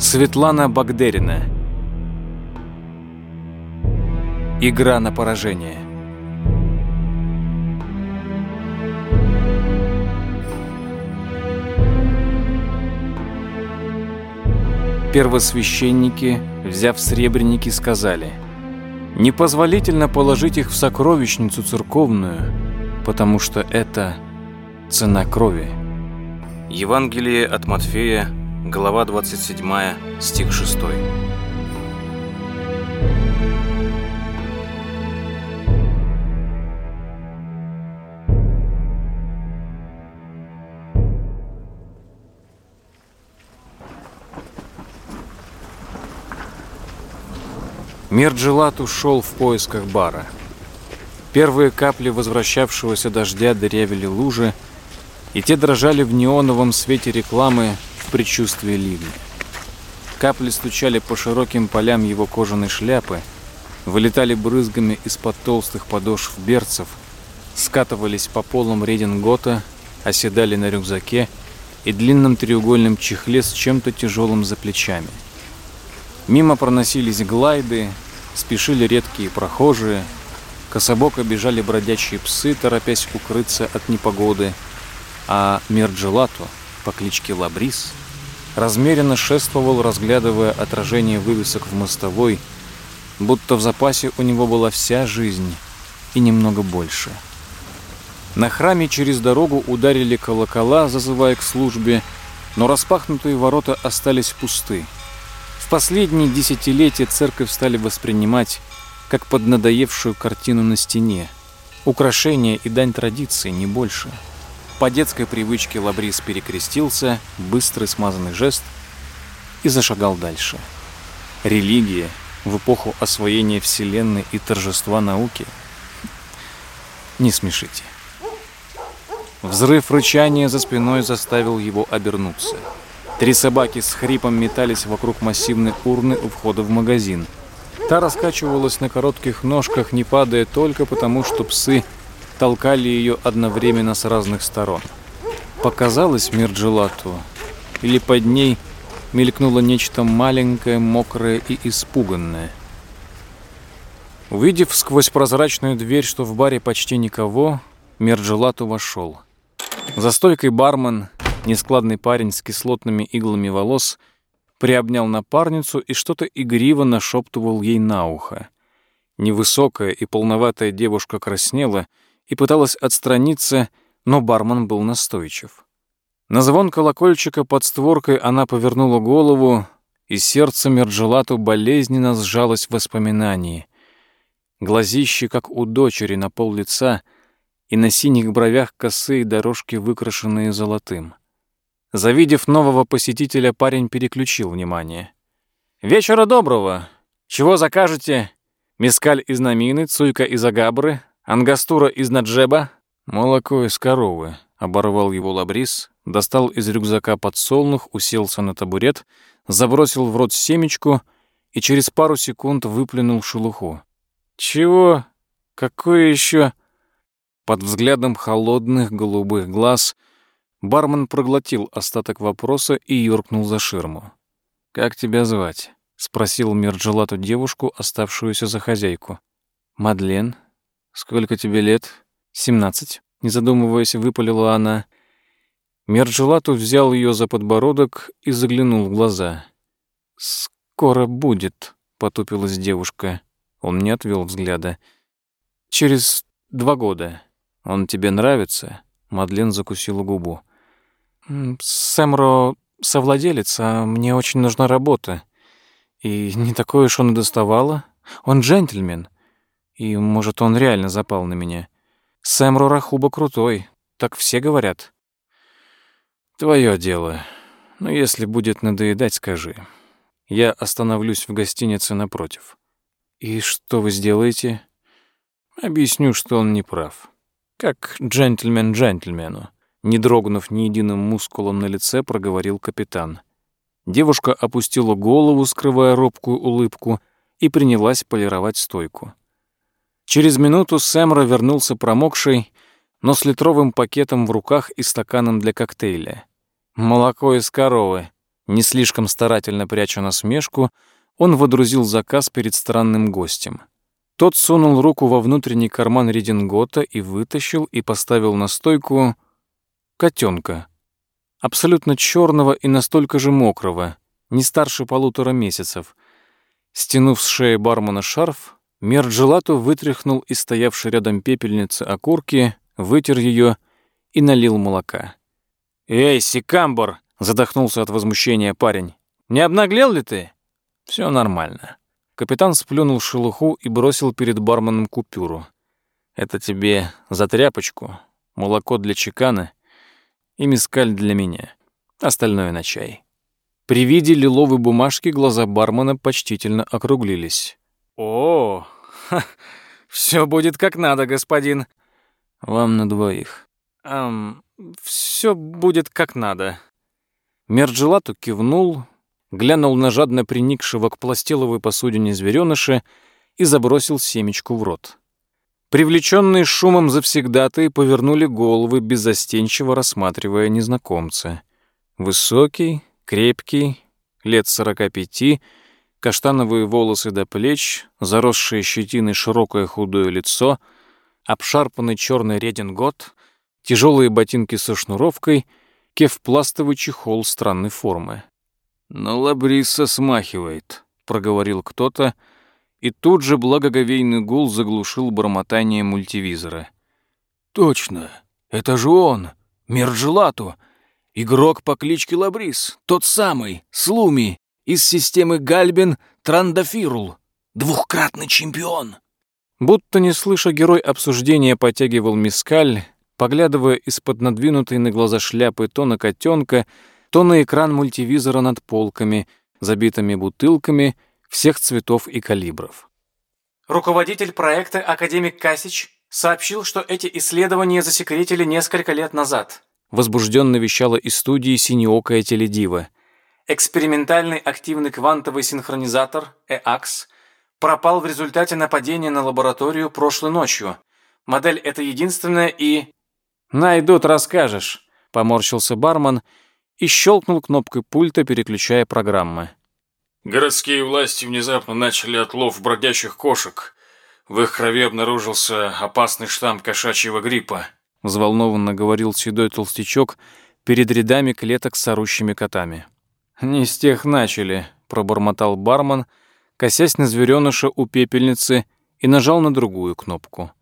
Светлана Багдерина. Игра на поражение. Первосвященники, взяв сребреники, сказали, «Непозволительно положить их в сокровищницу церковную, потому что это цена крови». Евангелие от Матфея, глава 27, стих 6. Мирджилат ушел в поисках бара. Первые капли возвращавшегося дождя дырявили лужи, и те дрожали в неоновом свете рекламы в предчувствии ливня. Капли стучали по широким полям его кожаной шляпы, вылетали брызгами из-под толстых подошв берцев, скатывались по полам редингота, оседали на рюкзаке и длинном треугольном чехле с чем-то тяжелым за плечами. Мимо проносились глайды, спешили редкие прохожие, кособоко бежали бродячие псы, торопясь укрыться от непогоды, а Мерджелату по кличке Лабрис размеренно шествовал, разглядывая отражение вывесок в мостовой, будто в запасе у него была вся жизнь и немного больше. На храме через дорогу ударили колокола, зазывая к службе, но распахнутые ворота остались пусты последние десятилетия церковь стали воспринимать как поднадоевшую картину на стене. Украшение и дань традиции, не больше. По детской привычке Лабрис перекрестился, быстрый смазанный жест, и зашагал дальше. Религия в эпоху освоения Вселенной и торжества науки? Не смешите. Взрыв рычания за спиной заставил его обернуться. Три собаки с хрипом метались вокруг массивной урны у входа в магазин. Та раскачивалась на коротких ножках, не падая только потому, что псы толкали ее одновременно с разных сторон. Показалось Мирджилату, или под ней мелькнуло нечто маленькое, мокрое и испуганное. Увидев сквозь прозрачную дверь, что в баре почти никого, Мерджилату вошел. За стойкой бармен Нескладный парень с кислотными иглами волос приобнял напарницу и что-то игриво нашептывал ей на ухо. Невысокая и полноватая девушка краснела и пыталась отстраниться, но бармен был настойчив. На звон колокольчика под створкой она повернула голову, и сердце Мерджелату болезненно сжалось в воспоминании. Глазищи, как у дочери, на пол лица, и на синих бровях косые дорожки, выкрашенные золотым. Завидев нового посетителя, парень переключил внимание. «Вечера доброго! Чего закажете? Мескаль из Намины, Цуйка из Агабры, Ангастура из Наджеба?» «Молоко из коровы», — оборвал его лабрис, достал из рюкзака подсолнух, уселся на табурет, забросил в рот семечку и через пару секунд выплюнул шелуху. «Чего? Какое еще?» Под взглядом холодных голубых глаз — Бармен проглотил остаток вопроса и юркнул за ширму. «Как тебя звать?» — спросил Мирджелату девушку, оставшуюся за хозяйку. «Мадлен. Сколько тебе лет?» «Семнадцать», — не задумываясь, выпалила она. Мерджелату взял ее за подбородок и заглянул в глаза. «Скоро будет», — потупилась девушка. Он не отвел взгляда. «Через два года. Он тебе нравится?» Мадлен закусила губу. Сэмро совладелец, а мне очень нужна работа. И не такое уж он и доставало. Он джентльмен. И, может, он реально запал на меня. Сэмро Рахуба крутой, так все говорят. Твое дело. Но если будет надоедать, скажи. Я остановлюсь в гостинице напротив. И что вы сделаете? Объясню, что он не прав. Как джентльмен джентльмену. Не дрогнув ни единым мускулом на лице, проговорил капитан. Девушка опустила голову, скрывая робкую улыбку, и принялась полировать стойку. Через минуту Сэмра вернулся промокший, но с литровым пакетом в руках и стаканом для коктейля. «Молоко из коровы», — Не слишком старательно пряча насмешку, он водрузил заказ перед странным гостем. Тот сунул руку во внутренний карман редингота и вытащил и поставил на стойку котенка. Абсолютно черного и настолько же мокрого, не старше полутора месяцев. Стянув с шеи бармена шарф, Мерджелату вытряхнул из стоявшей рядом пепельницы окурки, вытер ее и налил молока. «Эй, Сикамбор!» — задохнулся от возмущения парень. «Не обнаглел ли ты?» «Все нормально». Капитан сплюнул шелуху и бросил перед барменом купюру. «Это тебе за тряпочку, молоко для чекана и мискаль для меня. Остальное на чай». При виде лиловой бумажки глаза бармена почтительно округлились. «О, все будет как надо, господин». «Вам на двоих». «Эм, все будет как надо». Мерджелату кивнул, глянул на жадно приникшего к пластиловой посудине зверёныша и забросил семечку в рот. Привлеченные шумом завсегдатые повернули головы, беззастенчиво рассматривая незнакомца. Высокий, Крепкий, лет сорока пяти, каштановые волосы до плеч, заросшее щетиной широкое худое лицо, обшарпанный черный редингот, тяжелые ботинки со шнуровкой, кевпластовый чехол странной формы. «На лабриса смахивает», — проговорил кто-то, и тут же благоговейный гул заглушил бормотание мультивизора. «Точно, это же он, Мерджелату!» Игрок по кличке Лабрис, тот самый, Слуми, из системы Гальбин Трандафирул, двухкратный чемпион. Будто не слыша, герой обсуждения потягивал мискаль, поглядывая из-под надвинутой на глаза шляпы то на котенка, то на экран мультивизора над полками, забитыми бутылками всех цветов и калибров. Руководитель проекта академик Касич сообщил, что эти исследования засекретили несколько лет назад возбужденно вещала из студии синеокая теледива. Экспериментальный активный квантовый синхронизатор ЭАКС пропал в результате нападения на лабораторию прошлой ночью. Модель эта единственная и... «Найдут, расскажешь», — поморщился бармен и щелкнул кнопкой пульта, переключая программы. Городские власти внезапно начали отлов бродячих кошек. В их крови обнаружился опасный штамм кошачьего гриппа взволнованно говорил седой толстячок перед рядами клеток с орущими котами. «Не с тех начали», — пробормотал бармен, косясь на зверёныша у пепельницы и нажал на другую кнопку.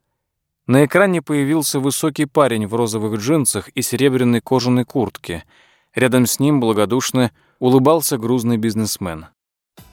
На экране появился высокий парень в розовых джинсах и серебряной кожаной куртке. Рядом с ним благодушно улыбался грузный бизнесмен.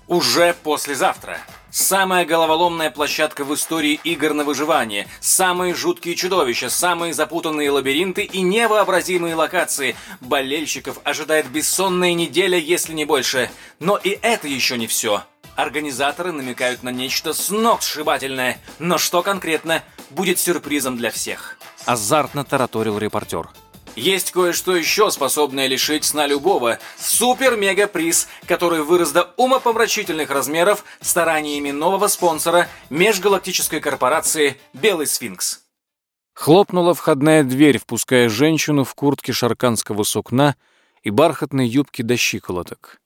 Уже послезавтра. Самая головоломная площадка в истории игр на выживание. Самые жуткие чудовища, самые запутанные лабиринты и невообразимые локации. Болельщиков ожидает бессонная неделя, если не больше. Но и это еще не все. Организаторы намекают на нечто сногсшибательное. Но что конкретно, будет сюрпризом для всех. Азартно тараторил репортер. Есть кое-что еще, способное лишить сна любого. Супер-мега-приз, который вырос до умопомрачительных размеров стараниями нового спонсора межгалактической корпорации «Белый сфинкс». Хлопнула входная дверь, впуская женщину в куртке шарканского сукна и бархатной юбке до щиколоток.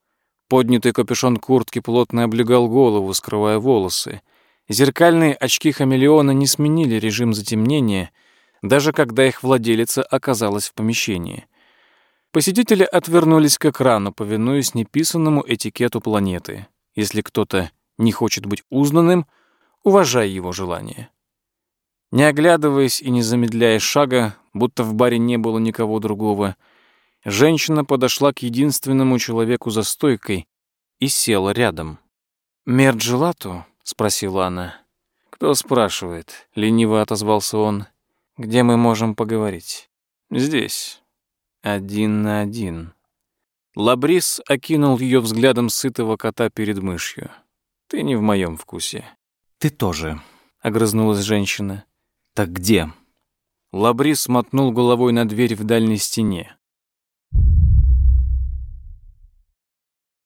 Поднятый капюшон куртки плотно облегал голову, скрывая волосы. Зеркальные очки хамелеона не сменили режим затемнения — даже когда их владелица оказалась в помещении. Посетители отвернулись к экрану, повинуясь неписанному этикету планеты. Если кто-то не хочет быть узнанным, уважай его желание. Не оглядываясь и не замедляя шага, будто в баре не было никого другого, женщина подошла к единственному человеку за стойкой и села рядом. «Мерджелату?» — спросила она. «Кто спрашивает?» — лениво отозвался он. Где мы можем поговорить? Здесь. Один на один. Лабрис окинул ее взглядом сытого кота перед мышью. Ты не в моем вкусе. Ты тоже, огрызнулась женщина. Так где? Лабрис мотнул головой на дверь в дальней стене.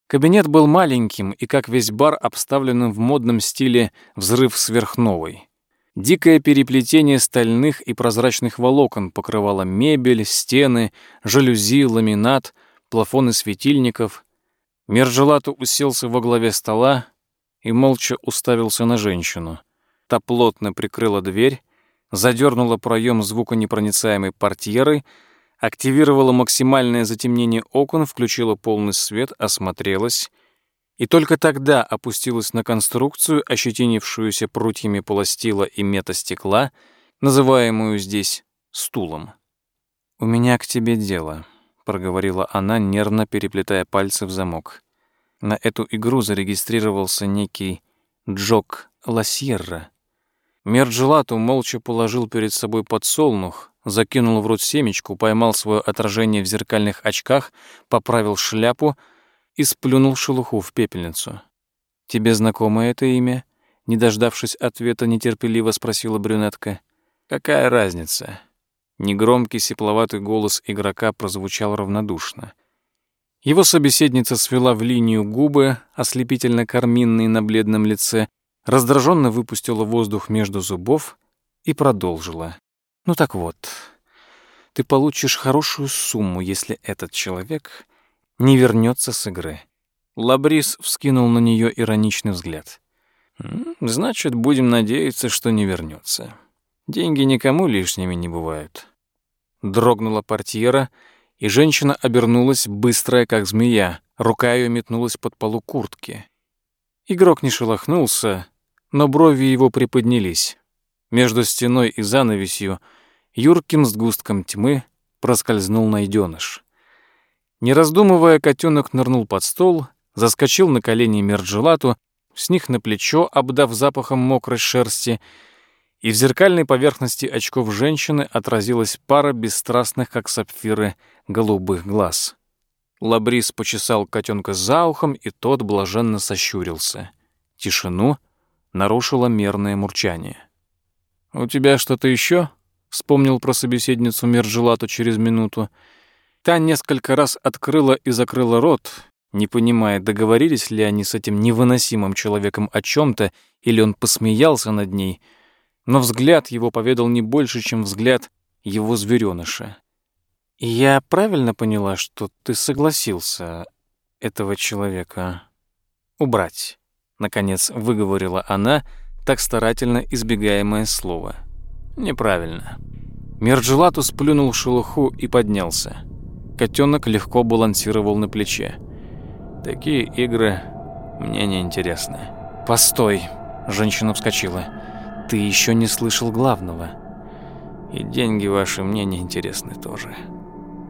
Кабинет был маленьким и, как весь бар, обставленным в модном стиле «взрыв сверхновой». Дикое переплетение стальных и прозрачных волокон покрывало мебель, стены, жалюзи, ламинат, плафоны светильников. Мержелату уселся во главе стола и молча уставился на женщину. Та плотно прикрыла дверь, задернула проем звуконепроницаемой портьеры, активировала максимальное затемнение окон, включила полный свет, осмотрелась и только тогда опустилась на конструкцию, ощетинившуюся прутьями полостила и метастекла, называемую здесь стулом. «У меня к тебе дело», — проговорила она, нервно переплетая пальцы в замок. На эту игру зарегистрировался некий Джок Ласьерра. Мерджелату молча положил перед собой подсолнух, закинул в рот семечку, поймал свое отражение в зеркальных очках, поправил шляпу и сплюнул шелуху в пепельницу. «Тебе знакомо это имя?» Не дождавшись ответа, нетерпеливо спросила брюнетка. «Какая разница?» Негромкий сепловатый голос игрока прозвучал равнодушно. Его собеседница свела в линию губы, ослепительно-карминные на бледном лице, раздраженно выпустила воздух между зубов и продолжила. «Ну так вот, ты получишь хорошую сумму, если этот человек не вернется с игры». Лабрис вскинул на нее ироничный взгляд. «Значит, будем надеяться, что не вернется. Деньги никому лишними не бывают». Дрогнула портьера, и женщина обернулась, быстрая, как змея. Рука ее метнулась под полу куртки. Игрок не шелохнулся, но брови его приподнялись. Между стеной и занавесью юрким сгустком тьмы проскользнул найденыш. Не раздумывая, котенок нырнул под стол, заскочил на колени Мерджелату, сних на плечо, обдав запахом мокрой шерсти, и в зеркальной поверхности очков женщины отразилась пара бесстрастных, как сапфиры, голубых глаз. Лабрис почесал котенка за ухом, и тот блаженно сощурился. Тишину нарушило мерное мурчание. «У тебя что-то еще?» — вспомнил про собеседницу Мерджелату через минуту. Та несколько раз открыла и закрыла рот, не понимая, договорились ли они с этим невыносимым человеком о чем то или он посмеялся над ней, но взгляд его поведал не больше, чем взгляд его зверёныша. «Я правильно поняла, что ты согласился этого человека убрать?» Наконец выговорила она, так старательно избегаемое слово. «Неправильно». Мерджелату сплюнул шелуху и поднялся. Котенок легко балансировал на плече. «Такие игры мне не интересны». «Постой!» – женщина вскочила. «Ты еще не слышал главного. И деньги ваши мне не интересны тоже».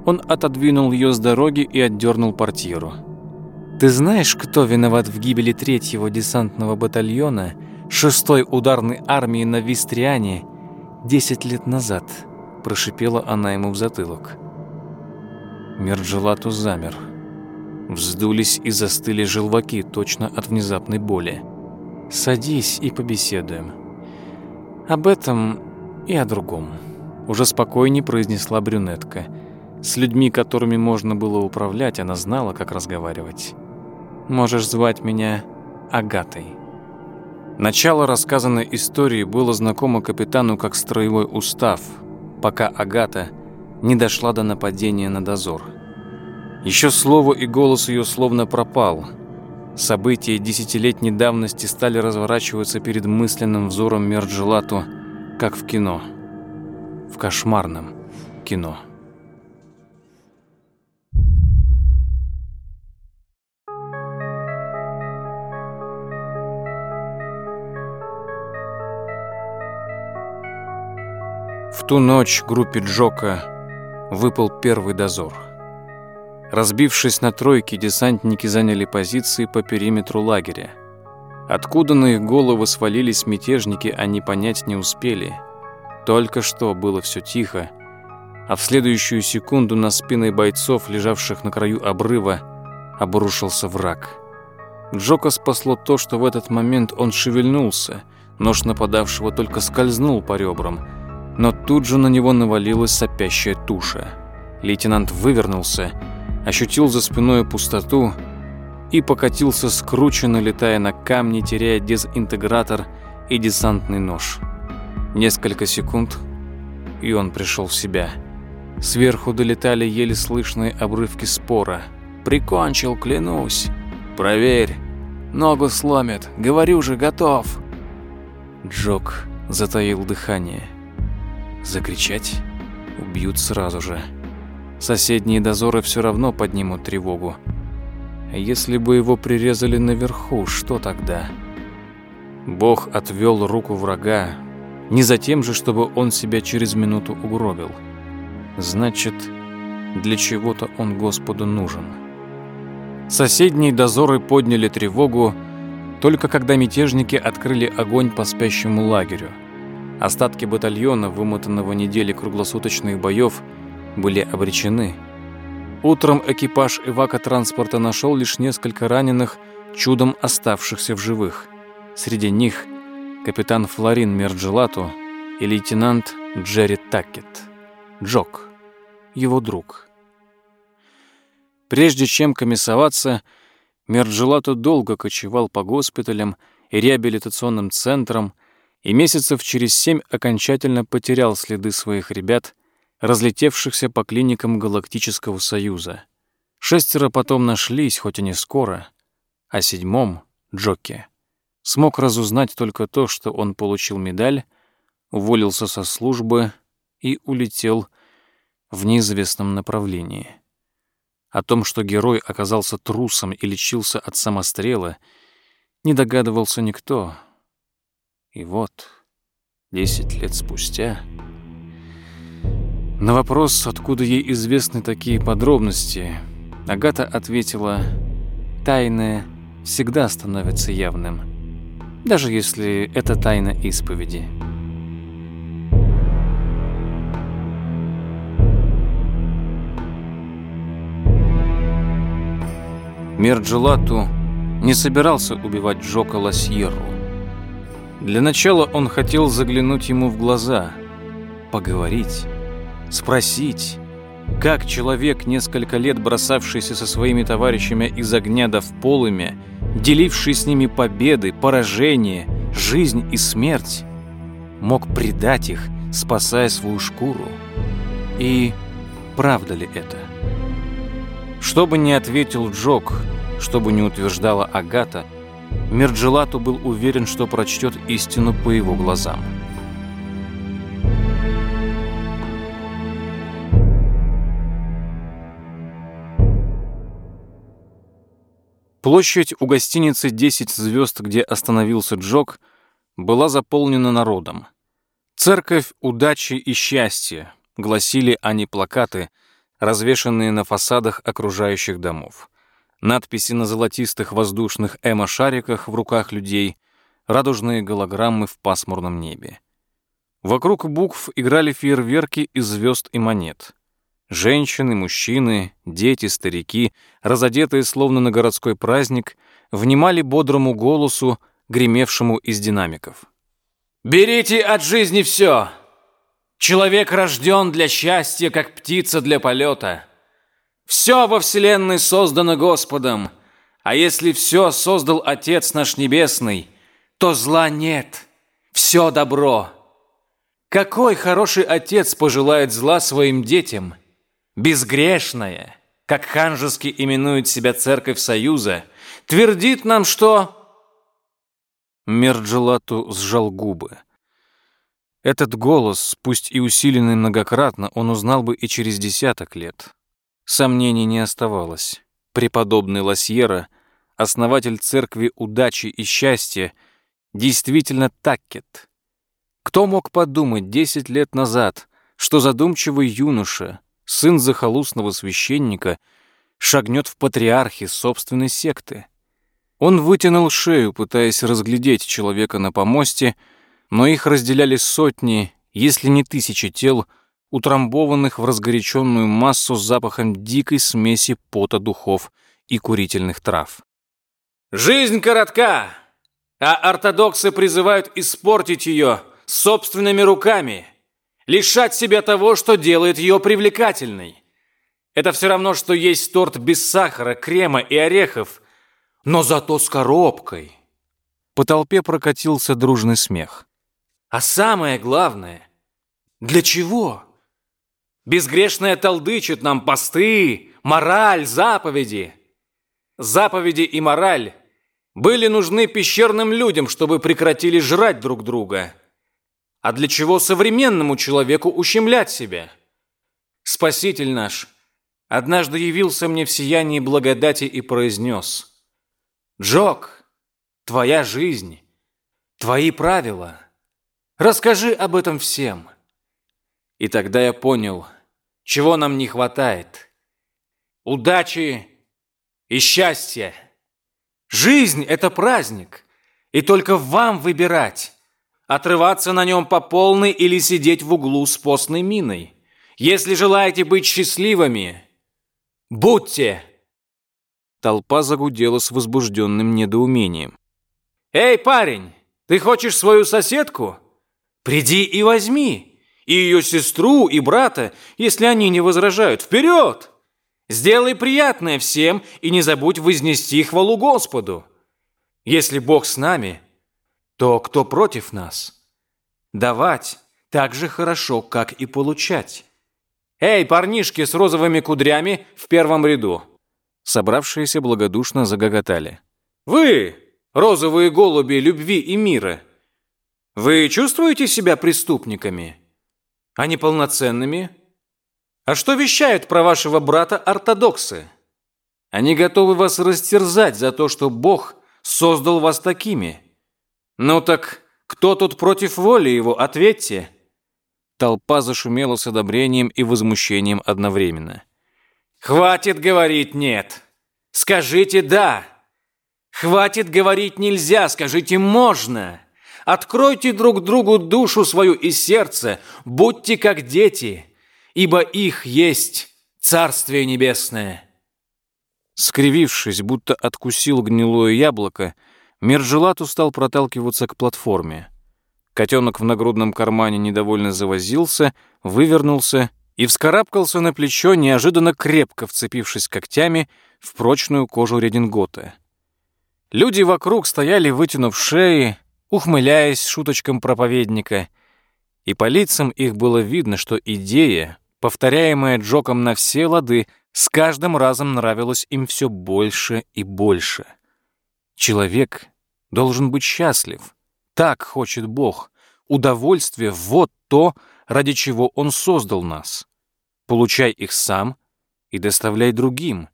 Он отодвинул ее с дороги и отдернул портьеру. «Ты знаешь, кто виноват в гибели третьего десантного батальона шестой ударной армии на Вистриане десять лет назад?» Прошипела она ему в затылок. Мерджелату замер. Вздулись и застыли желваки точно от внезапной боли. «Садись и побеседуем. Об этом и о другом», — уже спокойнее произнесла брюнетка — с людьми, которыми можно было управлять, она знала, как разговаривать. «Можешь звать меня Агатой». Начало рассказанной истории было знакомо капитану как строевой устав, пока Агата не дошла до нападения на дозор. Еще слово и голос ее словно пропал. События десятилетней давности стали разворачиваться перед мысленным взором Мерджелату, как в кино. В кошмарном кино. В ту ночь группе Джока выпал первый дозор. Разбившись на тройки, десантники заняли позиции по периметру лагеря. Откуда на их головы свалились мятежники, они понять не успели. Только что было все тихо, а в следующую секунду на спины бойцов, лежавших на краю обрыва, обрушился враг. Джока спасло то, что в этот момент он шевельнулся, нож нападавшего только скользнул по ребрам – но тут же на него навалилась сопящая туша. Лейтенант вывернулся, ощутил за спиной пустоту и покатился скрученно, летая на камни, теряя дезинтегратор и десантный нож. Несколько секунд, и он пришел в себя. Сверху долетали еле слышные обрывки спора. «Прикончил, клянусь!» Проверь. Ногу сломит. Говорю же, готов. Джок затаил дыхание. Закричать? Убьют сразу же. Соседние дозоры все равно поднимут тревогу. Если бы его прирезали наверху, что тогда? Бог отвел руку врага, не за тем же, чтобы он себя через минуту угробил. Значит, для чего-то он Господу нужен. Соседние дозоры подняли тревогу, только когда мятежники открыли огонь по спящему лагерю. Остатки батальона, вымотанного недели круглосуточных боев, были обречены. Утром экипаж эвакотранспорта нашел лишь несколько раненых, чудом оставшихся в живых. Среди них капитан Флорин Мерджелату и лейтенант Джерри Таккет. Джок, его друг. Прежде чем комиссоваться, Мерджелату долго кочевал по госпиталям и реабилитационным центрам, и месяцев через семь окончательно потерял следы своих ребят, разлетевшихся по клиникам Галактического Союза. Шестеро потом нашлись, хоть и не скоро, а седьмом, Джоке, смог разузнать только то, что он получил медаль, уволился со службы и улетел в неизвестном направлении. О том, что герой оказался трусом и лечился от самострела, не догадывался никто. И вот, десять лет спустя... На вопрос, откуда ей известны такие подробности, Агата ответила, «Тайное всегда становится явным, даже если это тайна исповеди». Мерджелату не собирался убивать Джока Ласьерру. Для начала он хотел заглянуть ему в глаза, поговорить, спросить, как человек, несколько лет бросавшийся со своими товарищами из огня до в полыми, деливший с ними победы, поражения, жизнь и смерть, мог предать их, спасая свою шкуру. И правда ли это? Что бы ни ответил Джок, что бы ни утверждала Агата, Мерджелату был уверен, что прочтет истину по его глазам. Площадь у гостиницы «10 звезд», где остановился Джок, была заполнена народом. «Церковь удачи и счастья», — гласили они плакаты — развешанные на фасадах окружающих домов. Надписи на золотистых воздушных эмо-шариках в руках людей, радужные голограммы в пасмурном небе. Вокруг букв играли фейерверки из звезд и монет. Женщины, мужчины, дети, старики, разодетые словно на городской праздник, внимали бодрому голосу, гремевшему из динамиков. «Берите от жизни все! Человек рожден для счастья, как птица для полета. Все во Вселенной создано Господом, а если все создал Отец наш Небесный, то зла нет, все добро. Какой хороший отец пожелает зла своим детям? Безгрешная, как ханжески именует себя Церковь Союза, твердит нам, что... Мерджелату сжал губы. Этот голос, пусть и усиленный многократно, он узнал бы и через десяток лет. Сомнений не оставалось. Преподобный Лосьера, основатель церкви удачи и счастья, действительно Таккет. Кто мог подумать десять лет назад, что задумчивый юноша, сын захолустного священника, шагнет в патриархи собственной секты? Он вытянул шею, пытаясь разглядеть человека на помосте, но их разделяли сотни, если не тысячи тел, утрамбованных в разгоряченную массу с запахом дикой смеси пота духов и курительных трав. «Жизнь коротка, а ортодоксы призывают испортить ее собственными руками, лишать себя того, что делает ее привлекательной. Это все равно, что есть торт без сахара, крема и орехов, но зато с коробкой». По толпе прокатился дружный смех. А самое главное, для чего? Безгрешная толдычит нам посты, мораль, заповеди. заповеди и мораль были нужны пещерным людям, чтобы прекратили жрать друг друга. А для чего современному человеку ущемлять себя? Спаситель наш однажды явился мне в сиянии благодати и произнес «Джок, твоя жизнь, твои правила. Расскажи об этом всем». И тогда я понял, чего нам не хватает. Удачи и счастья. Жизнь – это праздник, и только вам выбирать, отрываться на нем по полной или сидеть в углу с постной миной. Если желаете быть счастливыми, будьте. Толпа загудела с возбужденным недоумением. «Эй, парень, ты хочешь свою соседку? Приди и возьми. И ее сестру, и брата, если они не возражают. Вперед! Сделай приятное всем и не забудь вознести хвалу Господу. Если Бог с нами, то кто против нас? Давать так же хорошо, как и получать. Эй, парнишки с розовыми кудрями в первом ряду!» Собравшиеся благодушно загоготали. «Вы, розовые голуби любви и мира, вы чувствуете себя преступниками? А не полноценными? А что вещают про вашего брата ортодоксы? Они готовы вас растерзать за то, что Бог создал вас такими. Ну так кто тут против воли его, ответьте!» Толпа зашумела с одобрением и возмущением одновременно. «Хватит говорить «нет». Скажите «да». Хватит говорить «нельзя», скажите «можно». Откройте друг другу душу свою и сердце, будьте как дети, ибо их есть Царствие Небесное». Скривившись, будто откусил гнилое яблоко, Мерджелату стал проталкиваться к платформе. Котенок в нагрудном кармане недовольно завозился, вывернулся и вскарабкался на плечо, неожиданно крепко вцепившись когтями в прочную кожу редингота. Люди вокруг стояли, вытянув шеи, ухмыляясь шуточкам проповедника, и по лицам их было видно, что идея, повторяемая Джоком на все лады, с каждым разом нравилась им все больше и больше. Человек должен быть счастлив. Так хочет Бог. Удовольствие — вот то, ради чего Он создал нас. Получай их сам и доставляй другим,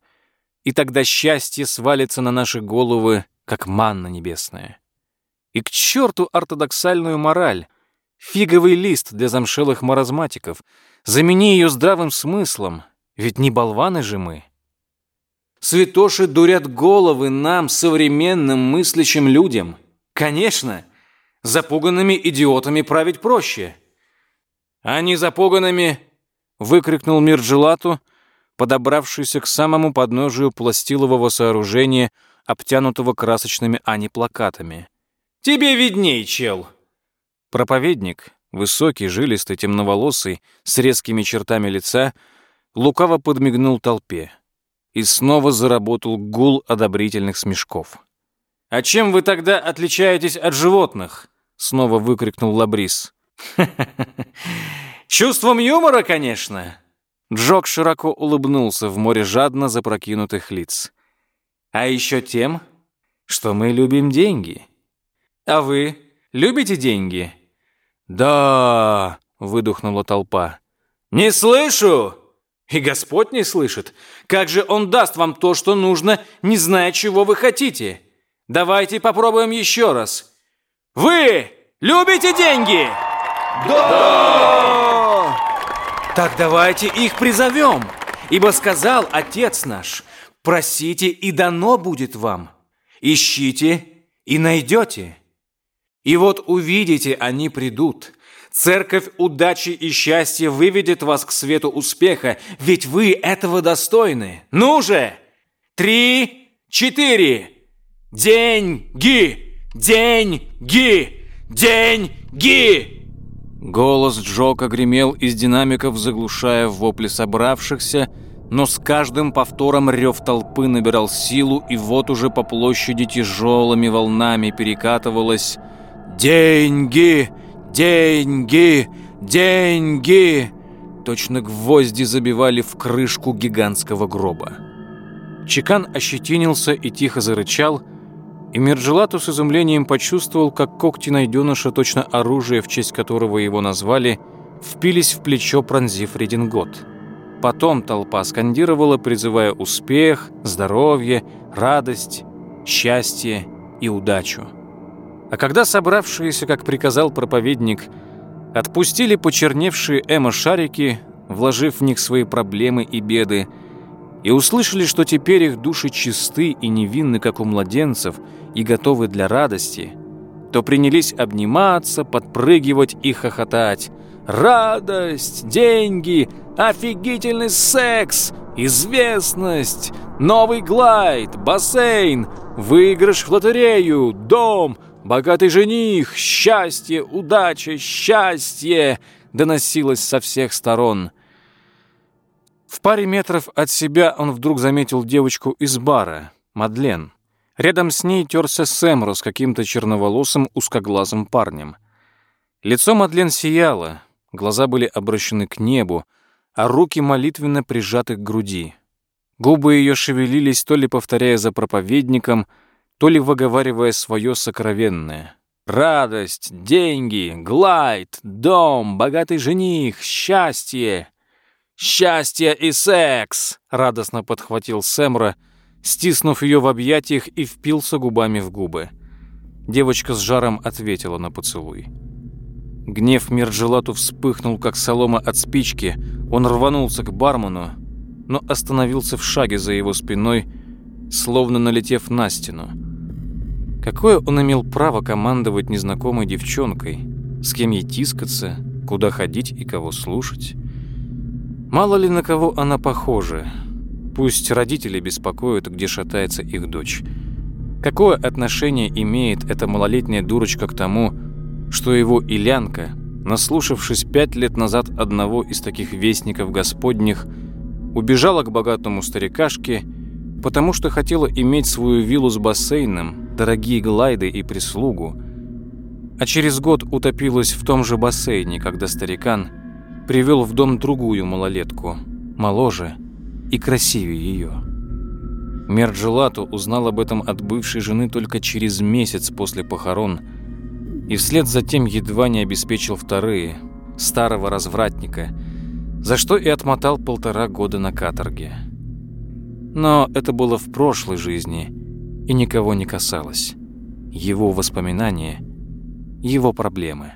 и тогда счастье свалится на наши головы, как манна небесная. И к черту ортодоксальную мораль, фиговый лист для замшелых маразматиков, замени ее здравым смыслом, ведь не болваны же мы. Святоши дурят головы нам, современным мыслящим людям. Конечно, запуганными идиотами править проще — «А не запуганными!» — выкрикнул Мирджилату, подобравшийся к самому подножию пластилового сооружения, обтянутого красочными ани-плакатами. «Тебе видней, чел!» Проповедник, высокий, жилистый, темноволосый, с резкими чертами лица, лукаво подмигнул толпе. И снова заработал гул одобрительных смешков. «А чем вы тогда отличаетесь от животных?» — снова выкрикнул Лабрис. Чувством юмора, конечно. Джок широко улыбнулся в море жадно запрокинутых лиц. А еще тем, что мы любим деньги. А вы любите деньги? Да, выдохнула толпа. Не слышу! И Господь не слышит. Как же Он даст вам то, что нужно, не зная, чего вы хотите? Давайте попробуем еще раз. Вы любите деньги? Да! Так давайте их призовем, ибо сказал Отец наш, просите, и дано будет вам, ищите, и найдете. И вот увидите, они придут. Церковь удачи и счастья выведет вас к свету успеха, ведь вы этого достойны. Ну же! Три, четыре. Деньги! Деньги! Деньги! Голос Джока гремел из динамиков, заглушая вопли собравшихся, но с каждым повтором рев толпы набирал силу, и вот уже по площади тяжелыми волнами перекатывалось «Деньги! Деньги! Деньги!» Точно гвозди забивали в крышку гигантского гроба. Чекан ощетинился и тихо зарычал, и Мирджелату с изумлением почувствовал, как когти найденыша, точно оружие, в честь которого его назвали, впились в плечо, пронзив редингот. Потом толпа скандировала, призывая успех, здоровье, радость, счастье и удачу. А когда собравшиеся, как приказал проповедник, отпустили почерневшие эмо-шарики, вложив в них свои проблемы и беды, и услышали, что теперь их души чисты и невинны, как у младенцев, и готовы для радости, то принялись обниматься, подпрыгивать и хохотать. Радость, деньги, офигительный секс, известность, новый глайд, бассейн, выигрыш в лотерею, дом, богатый жених, счастье, удача, счастье доносилось со всех сторон. В паре метров от себя он вдруг заметил девочку из бара, Мадлен. Рядом с ней терся Сэмро с каким-то черноволосым узкоглазым парнем. Лицо Мадлен сияло, глаза были обращены к небу, а руки молитвенно прижаты к груди. Губы ее шевелились, то ли повторяя за проповедником, то ли выговаривая свое сокровенное. Радость, деньги, глайд, дом, богатый жених, счастье. «Счастье и секс!» — радостно подхватил Сэмра, стиснув ее в объятиях и впился губами в губы. Девочка с жаром ответила на поцелуй. Гнев Мирджилату вспыхнул, как солома от спички. Он рванулся к бармену, но остановился в шаге за его спиной, словно налетев на стену. Какое он имел право командовать незнакомой девчонкой? С кем ей тискаться, куда ходить и кого слушать? Мало ли на кого она похожа. Пусть родители беспокоят, где шатается их дочь. Какое отношение имеет эта малолетняя дурочка к тому, что его Илянка, наслушавшись пять лет назад одного из таких вестников господних, убежала к богатому старикашке, потому что хотела иметь свою виллу с бассейном, дорогие глайды и прислугу, а через год утопилась в том же бассейне, когда старикан – привел в дом другую малолетку, моложе и красивее ее. Мерджелату узнал об этом от бывшей жены только через месяц после похорон и вслед за тем едва не обеспечил вторые, старого развратника, за что и отмотал полтора года на каторге. Но это было в прошлой жизни и никого не касалось. Его воспоминания, его проблемы.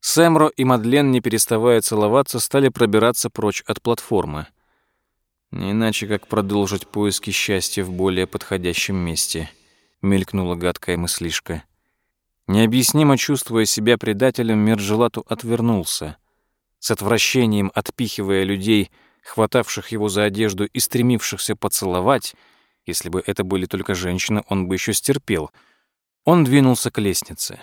Сэмро и Мадлен, не переставая целоваться, стали пробираться прочь от платформы. Не иначе, как продолжить поиски счастья в более подходящем месте, мелькнула гадкая мыслишка. Необъяснимо чувствуя себя предателем, Мирджелату отвернулся. С отвращением отпихивая людей, хватавших его за одежду и стремившихся поцеловать, если бы это были только женщины, он бы еще стерпел, он двинулся к лестнице.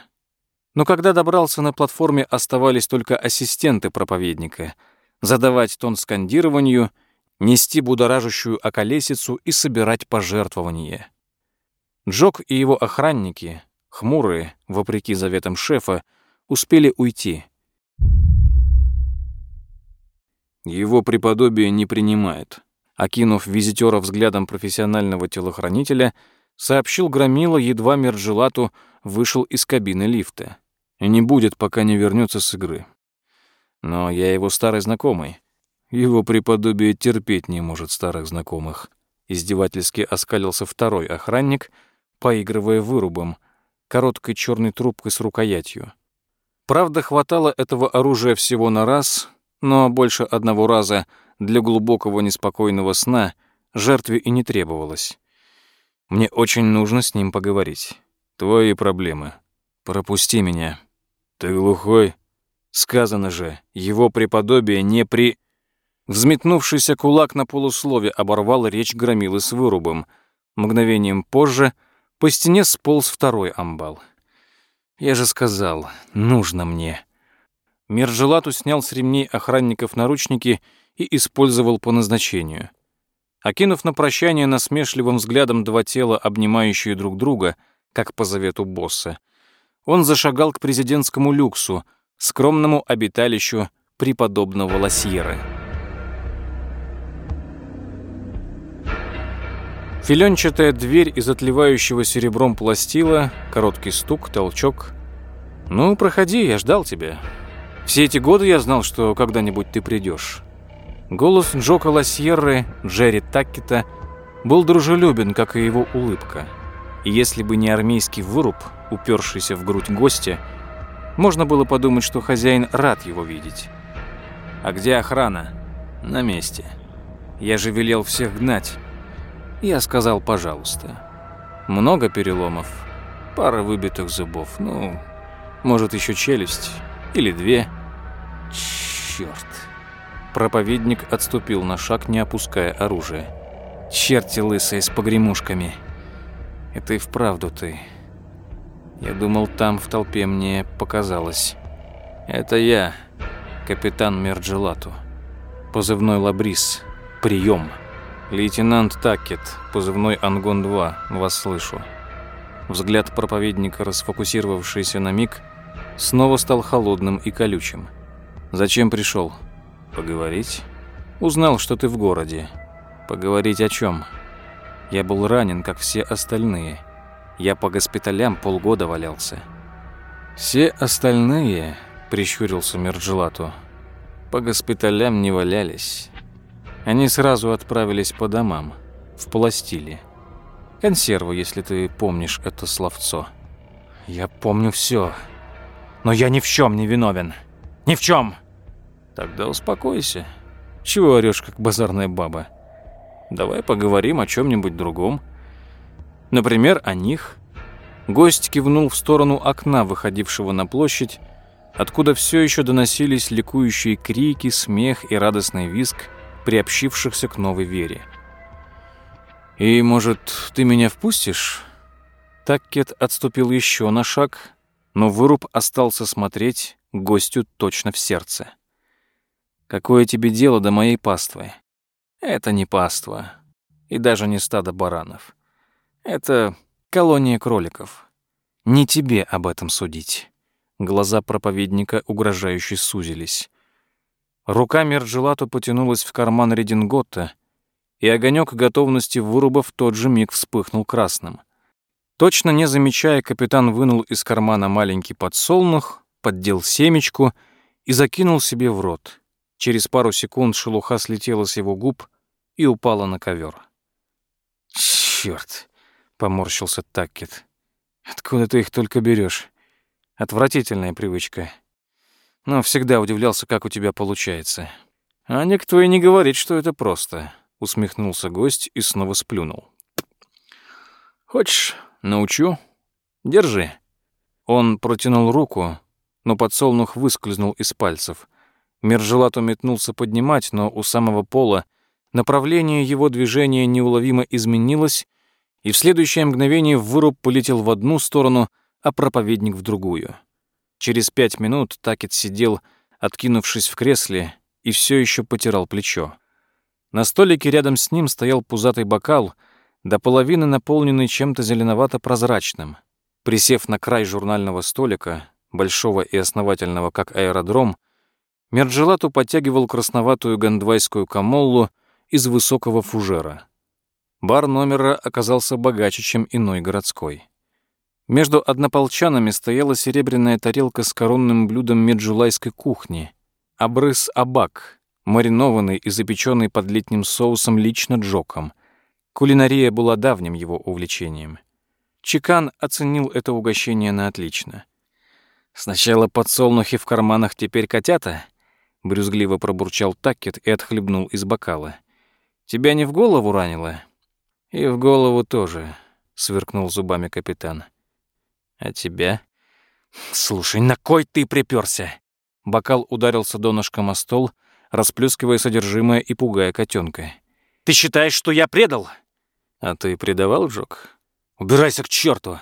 Но когда добрался на платформе, оставались только ассистенты проповедника. Задавать тон скандированию, нести будоражащую околесицу и собирать пожертвования. Джок и его охранники, хмурые, вопреки заветам шефа, успели уйти. Его преподобие не принимает. Окинув визитера взглядом профессионального телохранителя, сообщил Громила, едва Мерджилату вышел из кабины лифта. И не будет, пока не вернется с игры. Но я его старый знакомый. Его преподобие терпеть не может старых знакомых. Издевательски оскалился второй охранник, поигрывая вырубом, короткой черной трубкой с рукоятью. Правда, хватало этого оружия всего на раз, но больше одного раза для глубокого неспокойного сна жертве и не требовалось. Мне очень нужно с ним поговорить. Твои проблемы. Пропусти меня. Ты глухой? Сказано же, его преподобие не при... Взметнувшийся кулак на полуслове оборвал речь громилы с вырубом. Мгновением позже по стене сполз второй амбал. Я же сказал, нужно мне. Мержелату снял с ремней охранников наручники и использовал по назначению. Окинув на прощание насмешливым взглядом два тела, обнимающие друг друга, как по завету босса, он зашагал к президентскому люксу, скромному обиталищу преподобного Лосьеры. Филенчатая дверь из отливающего серебром пластила, короткий стук, толчок. «Ну, проходи, я ждал тебя. Все эти годы я знал, что когда-нибудь ты придешь». Голос Джока Ласьерры, Джерри Таккета, был дружелюбен, как и его улыбка. И если бы не армейский выруб, упершийся в грудь гостя, можно было подумать, что хозяин рад его видеть. «А где охрана?» «На месте. Я же велел всех гнать». Я сказал «пожалуйста». Много переломов, пара выбитых зубов, ну, может, еще челюсть или две. Черт. Проповедник отступил на шаг, не опуская оружие. Черти лысые с погремушками. Это и вправду ты. Я думал, там в толпе мне показалось. Это я, капитан Мерджелату. Позывной Лабрис. Прием. Лейтенант Такет, позывной Ангон-2, вас слышу. Взгляд проповедника, расфокусировавшийся на миг, снова стал холодным и колючим. Зачем пришел? Поговорить? Узнал, что ты в городе. Поговорить о чем? Я был ранен, как все остальные. Я по госпиталям полгода валялся. Все остальные, прищурился Мерджилату, по госпиталям не валялись. Они сразу отправились по домам, в пластиле. Консерву, если ты помнишь это словцо. Я помню все, но я ни в чем не виновен. Ни в чем. Тогда успокойся. Чего орешь, как базарная баба? Давай поговорим о чем-нибудь другом. Например, о них. Гость кивнул в сторону окна, выходившего на площадь, откуда все еще доносились ликующие крики, смех и радостный визг приобщившихся к новой вере. «И, может, ты меня впустишь?» Таккет отступил еще на шаг, но выруб остался смотреть гостю точно в сердце. «Какое тебе дело до моей паствы?» «Это не паства и даже не стадо баранов. Это колония кроликов. Не тебе об этом судить. Глаза проповедника угрожающе сузились. Рука Мерджилату потянулась в карман редингота, и огонек готовности выруба в тот же миг вспыхнул красным. Точно не замечая, капитан вынул из кармана маленький подсолнух, поддел семечку и закинул себе в рот. Через пару секунд шелуха слетела с его губ и упала на ковер. Черт! поморщился Таккет. Откуда ты их только берешь? Отвратительная привычка. Но всегда удивлялся, как у тебя получается. А никто и не говорит, что это просто, усмехнулся гость и снова сплюнул. Хочешь, научу? Держи. Он протянул руку, но подсолнух выскользнул из пальцев. Мержелату метнулся поднимать, но у самого пола направление его движения неуловимо изменилось, и в следующее мгновение выруб полетел в одну сторону, а проповедник в другую. Через пять минут Такет сидел, откинувшись в кресле, и все еще потирал плечо. На столике рядом с ним стоял пузатый бокал, до половины наполненный чем-то зеленовато-прозрачным. Присев на край журнального столика, большого и основательного, как аэродром, Мерджелату подтягивал красноватую гандвайскую камоллу из высокого фужера. Бар номера оказался богаче, чем иной городской. Между однополчанами стояла серебряная тарелка с коронным блюдом меджулайской кухни — абрыс абак, маринованный и запеченный под летним соусом лично Джоком. Кулинария была давним его увлечением. Чекан оценил это угощение на отлично. «Сначала подсолнухи в карманах, теперь котята?» — брюзгливо пробурчал Таккет и отхлебнул из бокала. «Тебя не в голову ранило?» «И в голову тоже», — сверкнул зубами капитан. «А тебя?» «Слушай, на кой ты припёрся?» Бокал ударился донышком о стол, расплескивая содержимое и пугая котенка. «Ты считаешь, что я предал?» «А ты предавал, Джок?» «Убирайся к черту!»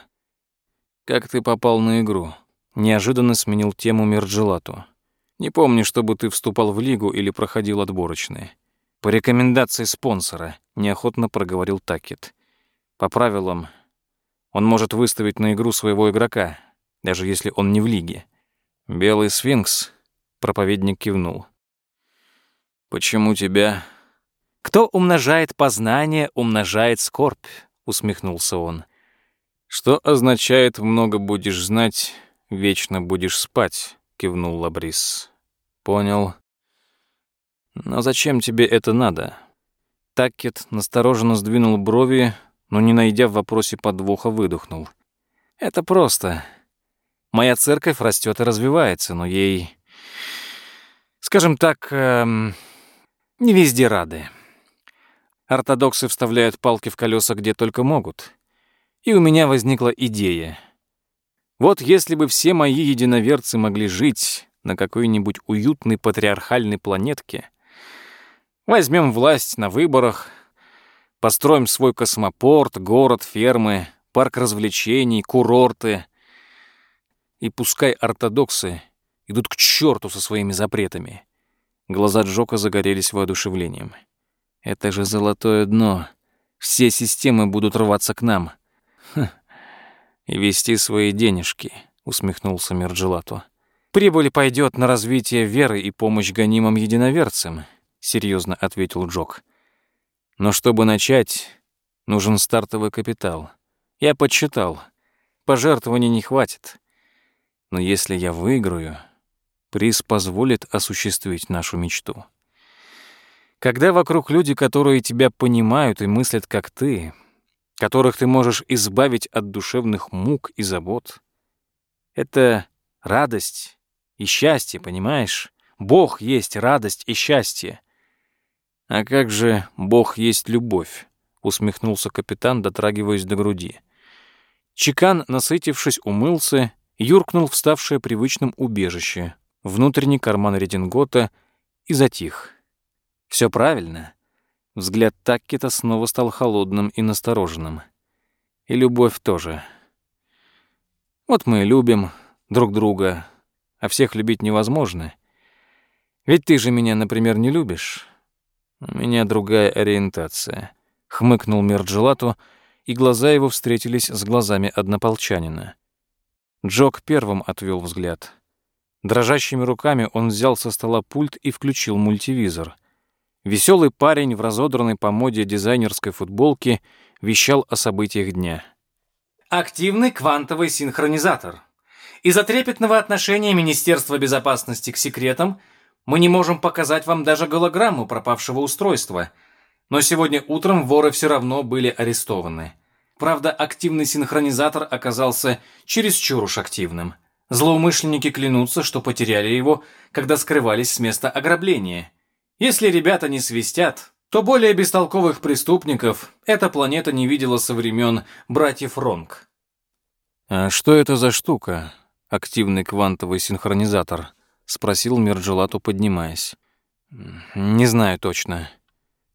«Как ты попал на игру?» Неожиданно сменил тему Мерджилату. «Не помню, чтобы ты вступал в лигу или проходил отборочные. «По рекомендации спонсора», — неохотно проговорил Такет. «По правилам, он может выставить на игру своего игрока, даже если он не в лиге». «Белый сфинкс», — проповедник кивнул. «Почему тебя?» Кто умножает познание, умножает скорбь, усмехнулся он. Что означает много будешь знать, вечно будешь спать, кивнул Лабрис. Понял. Но зачем тебе это надо? Таккет настороженно сдвинул брови, но не найдя в вопросе подвоха, выдохнул. Это просто. Моя церковь растет и развивается, но ей, скажем так, эм, не везде рады. Ортодоксы вставляют палки в колеса где только могут. И у меня возникла идея. Вот если бы все мои единоверцы могли жить на какой-нибудь уютной патриархальной планетке, возьмем власть на выборах, построим свой космопорт, город, фермы, парк развлечений, курорты. И пускай ортодоксы идут к черту со своими запретами. Глаза Джока загорелись воодушевлением. Это же золотое дно. Все системы будут рваться к нам. Ха. И вести свои денежки, усмехнулся Мерджилату. Прибыль пойдет на развитие веры и помощь гонимым единоверцам, серьезно ответил Джок. Но чтобы начать, нужен стартовый капитал. Я подсчитал. Пожертвований не хватит. Но если я выиграю, приз позволит осуществить нашу мечту. Когда вокруг люди, которые тебя понимают и мыслят как ты, которых ты можешь избавить от душевных мук и забот, это радость и счастье, понимаешь? Бог есть радость и счастье. А как же Бог есть любовь? усмехнулся капитан, дотрагиваясь до груди. Чекан, насытившись, умылся, юркнул в ставшее привычным убежище, внутренний карман редингота и затих. Все правильно. Взгляд Таккета снова стал холодным и настороженным. И любовь тоже. Вот мы любим друг друга, а всех любить невозможно. Ведь ты же меня, например, не любишь. У меня другая ориентация. Хмыкнул Мерджелату, и глаза его встретились с глазами однополчанина. Джок первым отвел взгляд. Дрожащими руками он взял со стола пульт и включил мультивизор. Веселый парень в разодранной по моде дизайнерской футболке вещал о событиях дня. Активный квантовый синхронизатор. Из-за трепетного отношения Министерства безопасности к секретам мы не можем показать вам даже голограмму пропавшего устройства, но сегодня утром воры все равно были арестованы. Правда, активный синхронизатор оказался чересчур уж активным. Злоумышленники клянутся, что потеряли его, когда скрывались с места ограбления – если ребята не свистят, то более бестолковых преступников эта планета не видела со времен братьев Ронг. «А что это за штука, активный квантовый синхронизатор?» — спросил Мерджелату, поднимаясь. «Не знаю точно».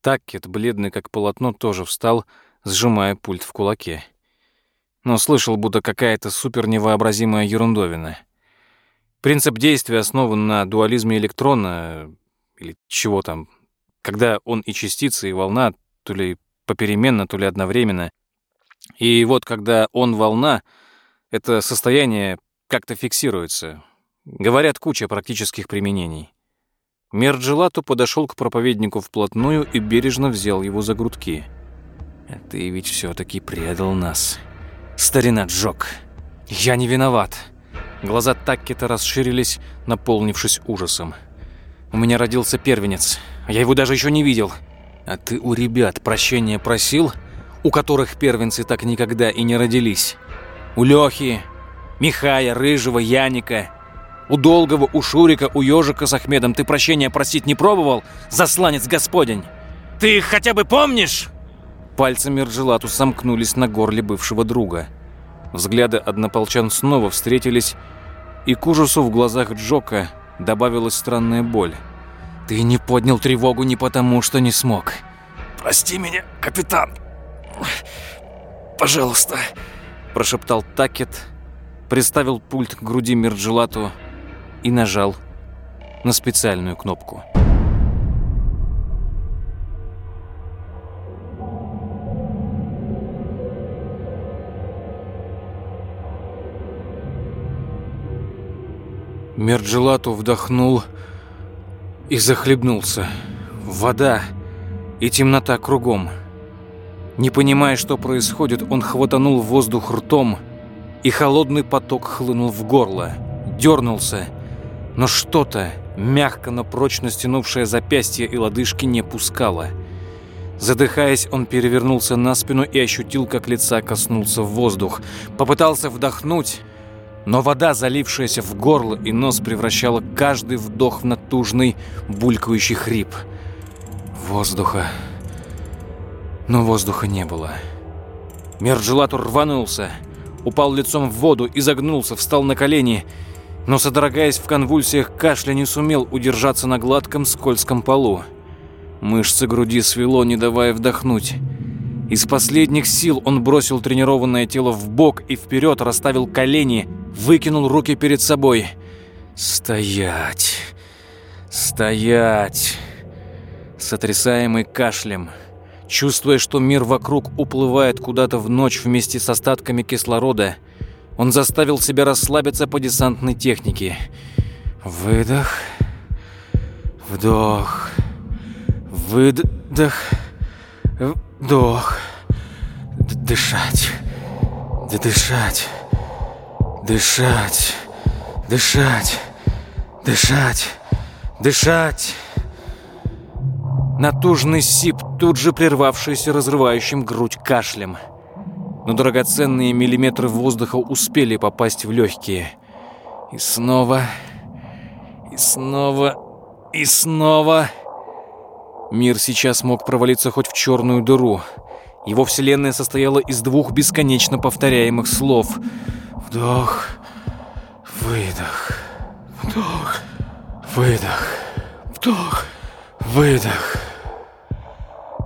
Таккет, бледный как полотно, тоже встал, сжимая пульт в кулаке. Но слышал, будто какая-то супер невообразимая ерундовина. Принцип действия основан на дуализме электрона, или чего там, когда он и частица, и волна, то ли попеременно, то ли одновременно. И вот когда он волна, это состояние как-то фиксируется. Говорят, куча практических применений. Мерджелату подошел к проповеднику вплотную и бережно взял его за грудки. «А «Ты ведь все-таки предал нас. Старина Джок, я не виноват». Глаза Таккета расширились, наполнившись ужасом. У меня родился первенец. Я его даже еще не видел. А ты у ребят прощения просил, у которых первенцы так никогда и не родились? У Лехи, Михая, Рыжего, Яника, у Долгого, у Шурика, у Ежика с Ахмедом ты прощения просить не пробовал, засланец господень? Ты их хотя бы помнишь?» Пальцы Мерджелату сомкнулись на горле бывшего друга. Взгляды однополчан снова встретились, и к ужасу в глазах Джока – добавилась странная боль. «Ты не поднял тревогу не потому, что не смог. Прости меня, капитан. Пожалуйста», – прошептал Такет, приставил пульт к груди Мирджилату и нажал на специальную кнопку. Мерджилату вдохнул и захлебнулся. Вода. и темнота кругом. Не понимая, что происходит, он хватанул воздух ртом, и холодный поток хлынул в горло. Дернулся, но что-то, мягко, но прочно стянувшее запястье и лодыжки, не пускало. Задыхаясь, он перевернулся на спину и ощутил, как лица коснулся воздух. Попытался вдохнуть, но вода, залившаяся в горло и нос, превращала каждый вдох в натужный, булькающий хрип. Воздуха... Но воздуха не было. Мерджелатур рванулся, упал лицом в воду, изогнулся, встал на колени, но, содрогаясь в конвульсиях кашля, не сумел удержаться на гладком скользком полу. Мышцы груди свело, не давая вдохнуть. Из последних сил он бросил тренированное тело в бок и вперед расставил колени, выкинул руки перед собой. «Стоять! Стоять!» Сотрясаемый кашлем, чувствуя, что мир вокруг уплывает куда-то в ночь вместе с остатками кислорода, он заставил себя расслабиться по десантной технике. Выдох, вдох, выдох, вдох, дышать, дышать, дышать, дышать, дышать, дышать. Натужный сип, тут же прервавшийся разрывающим грудь кашлем. Но драгоценные миллиметры воздуха успели попасть в легкие. И снова, и снова, и снова... Мир сейчас мог провалиться хоть в черную дыру. Его вселенная состояла из двух бесконечно повторяемых слов. Вдох, выдох, вдох, выдох, вдох, выдох.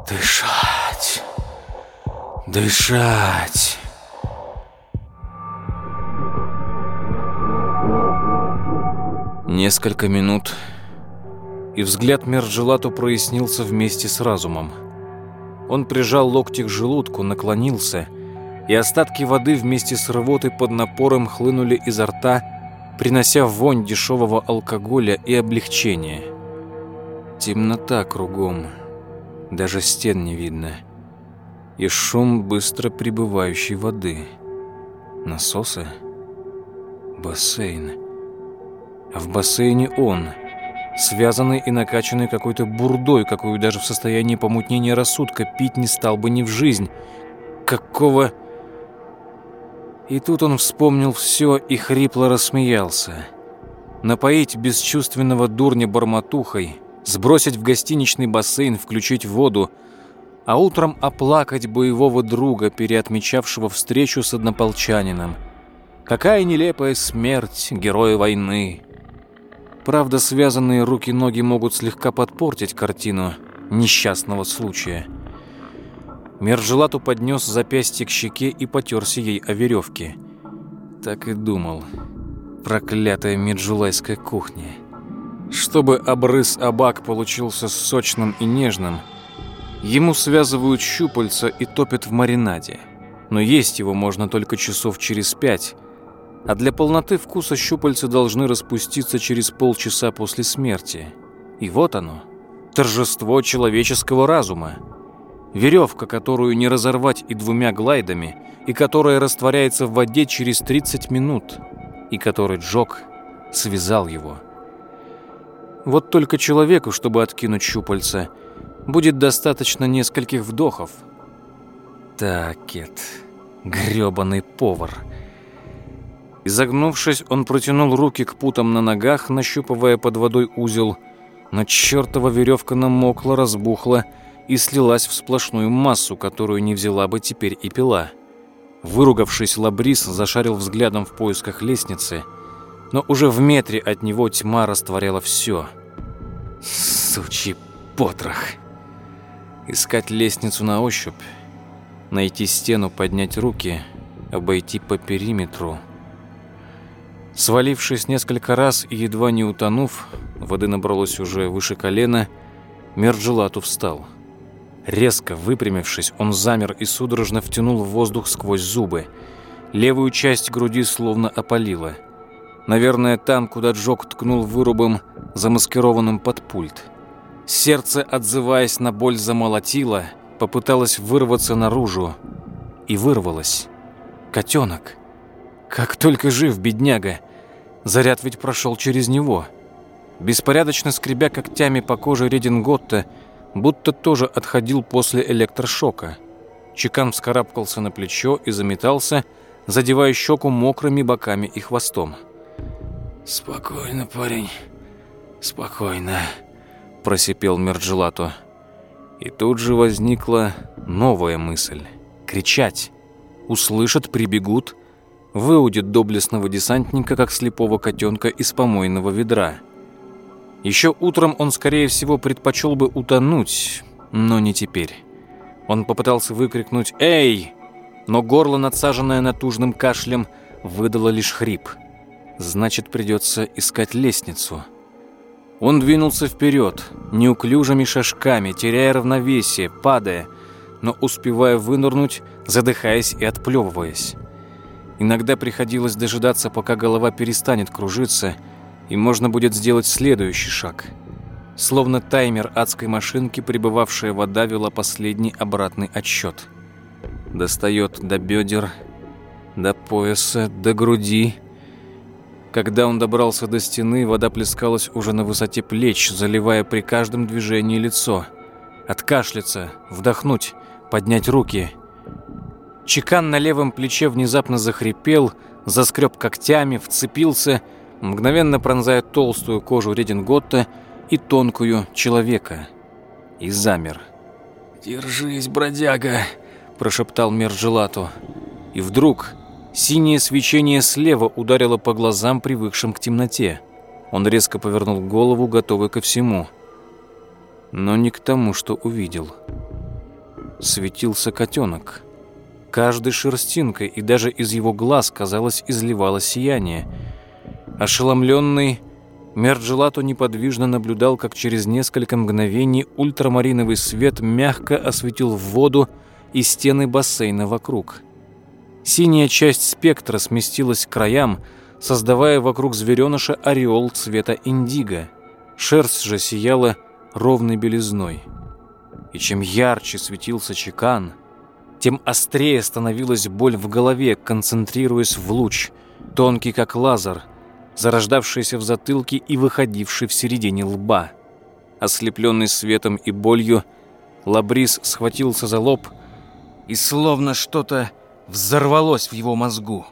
Дышать. Дышать. Несколько минут, и взгляд Мерджелату прояснился вместе с разумом. Он прижал локти к желудку, наклонился, и остатки воды вместе с рвотой под напором хлынули изо рта, принося вонь дешевого алкоголя и облегчение. Темнота кругом. Даже стен не видно. И шум быстро прибывающей воды. Насосы? Бассейн. А в бассейне он, связанный и накачанный какой-то бурдой, какую даже в состоянии помутнения рассудка пить не стал бы ни в жизнь. Какого... И тут он вспомнил все и хрипло рассмеялся. Напоить бесчувственного дурня бормотухой — сбросить в гостиничный бассейн, включить воду, а утром оплакать боевого друга, переотмечавшего встречу с однополчанином. Какая нелепая смерть героя войны! Правда, связанные руки-ноги могут слегка подпортить картину несчастного случая. Мержелату поднес запястье к щеке и потерся ей о веревке. Так и думал. Проклятая меджулайская кухня. Чтобы обрыз абак получился сочным и нежным, ему связывают щупальца и топят в маринаде. Но есть его можно только часов через пять, а для полноты вкуса щупальца должны распуститься через полчаса после смерти. И вот оно, торжество человеческого разума. Веревка, которую не разорвать и двумя глайдами, и которая растворяется в воде через 30 минут, и который Джок связал его. Вот только человеку, чтобы откинуть щупальца, будет достаточно нескольких вдохов. Такет, грёбаный повар. Изогнувшись, он протянул руки к путам на ногах, нащупывая под водой узел, но чертова веревка намокла, разбухла и слилась в сплошную массу, которую не взяла бы теперь и пила. Выругавшись, Лабрис зашарил взглядом в поисках лестницы, но уже в метре от него тьма растворяла все — Сучий потрох. Искать лестницу на ощупь, найти стену, поднять руки, обойти по периметру. Свалившись несколько раз и едва не утонув, воды набралось уже выше колена, Мерджелату встал. Резко выпрямившись, он замер и судорожно втянул воздух сквозь зубы. Левую часть груди словно опалило – Наверное, там, куда Джок ткнул вырубом, замаскированным под пульт. Сердце, отзываясь на боль, замолотило, попыталось вырваться наружу. И вырвалось. Котенок. Как только жив, бедняга. Заряд ведь прошел через него. Беспорядочно скребя когтями по коже Рединготта, будто тоже отходил после электрошока. Чекан вскарабкался на плечо и заметался, задевая щеку мокрыми боками и хвостом. «Спокойно, парень, спокойно», – просипел Мерджелато. И тут же возникла новая мысль – кричать. Услышат, прибегут, выудят доблестного десантника, как слепого котенка из помойного ведра. Еще утром он, скорее всего, предпочел бы утонуть, но не теперь. Он попытался выкрикнуть «Эй!», но горло, надсаженное натужным кашлем, выдало лишь хрип – Значит, придется искать лестницу. Он двинулся вперед, неуклюжими шажками, теряя равновесие, падая, но успевая вынырнуть, задыхаясь и отплевываясь. Иногда приходилось дожидаться, пока голова перестанет кружиться, и можно будет сделать следующий шаг. Словно таймер адской машинки, прибывавшая вода вела последний обратный отсчет. Достает до бедер, до пояса, до груди – когда он добрался до стены, вода плескалась уже на высоте плеч, заливая при каждом движении лицо. Откашляться, вдохнуть, поднять руки. Чекан на левом плече внезапно захрипел, заскреб когтями, вцепился, мгновенно пронзая толстую кожу Рединготта и тонкую человека. И замер. «Держись, бродяга!» – прошептал Мерджелату. И вдруг Синее свечение слева ударило по глазам, привыкшим к темноте. Он резко повернул голову, готовый ко всему. Но не к тому, что увидел. Светился котенок. Каждой шерстинкой и даже из его глаз, казалось, изливалось сияние. Ошеломленный, Мерджелато неподвижно наблюдал, как через несколько мгновений ультрамариновый свет мягко осветил воду и стены бассейна вокруг. Синяя часть спектра сместилась к краям, создавая вокруг звереныша ореол цвета индиго. Шерсть же сияла ровной белизной. И чем ярче светился чекан, тем острее становилась боль в голове, концентрируясь в луч, тонкий как лазер, зарождавшийся в затылке и выходивший в середине лба. Ослепленный светом и болью, Лабрис схватился за лоб и словно что-то взорвалось в его мозгу.